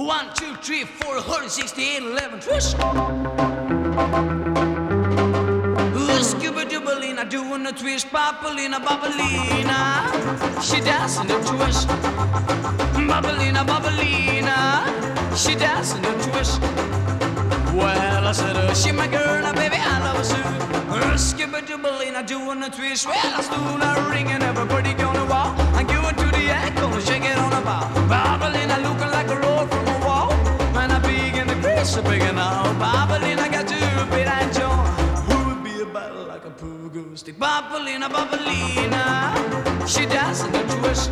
One, two, three, four, 168, 11, twist. Scuba dubbalina doing a twist, Papolina, Babalina. She dancing a twist. Babalina, Babalina. She dancing a twist. Well, I said, uh, she my girl, now baby, I love her so. Uh, Skibba dubbalina doing a twist. Well, I stood a ring and everybody in so big and all. Babalina got to be that John. Who would be a battle like a pogo stick? Babalina, Babalina. She dancing a twist.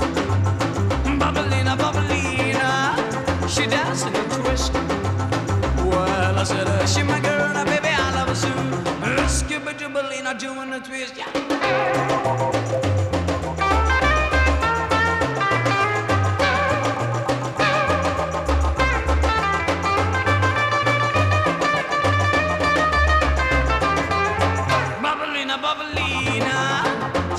Babalina, Babalina. She dancing a twist. Well, I said, uh, she my girl, now baby, I love her so. Uh, Skibba dubbalina doing a twist, yeah. Doing uh, uh,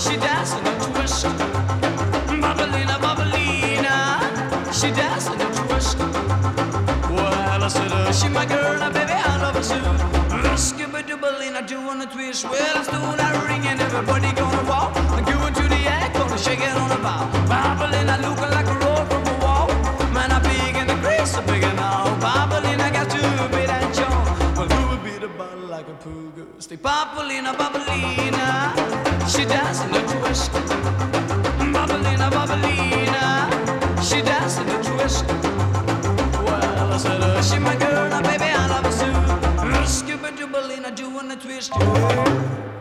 twist. Well, I stood that ring and everybody gonna walk. And going to the act, gonna shake it on the bar. Stay, Babalina, babalina, she dancing the twist. Babalina, babalina, she dancing the twist. Well, I said, uh, she my girl, now baby, I love her soon. Skip it to Balina, doing the twist. Oh.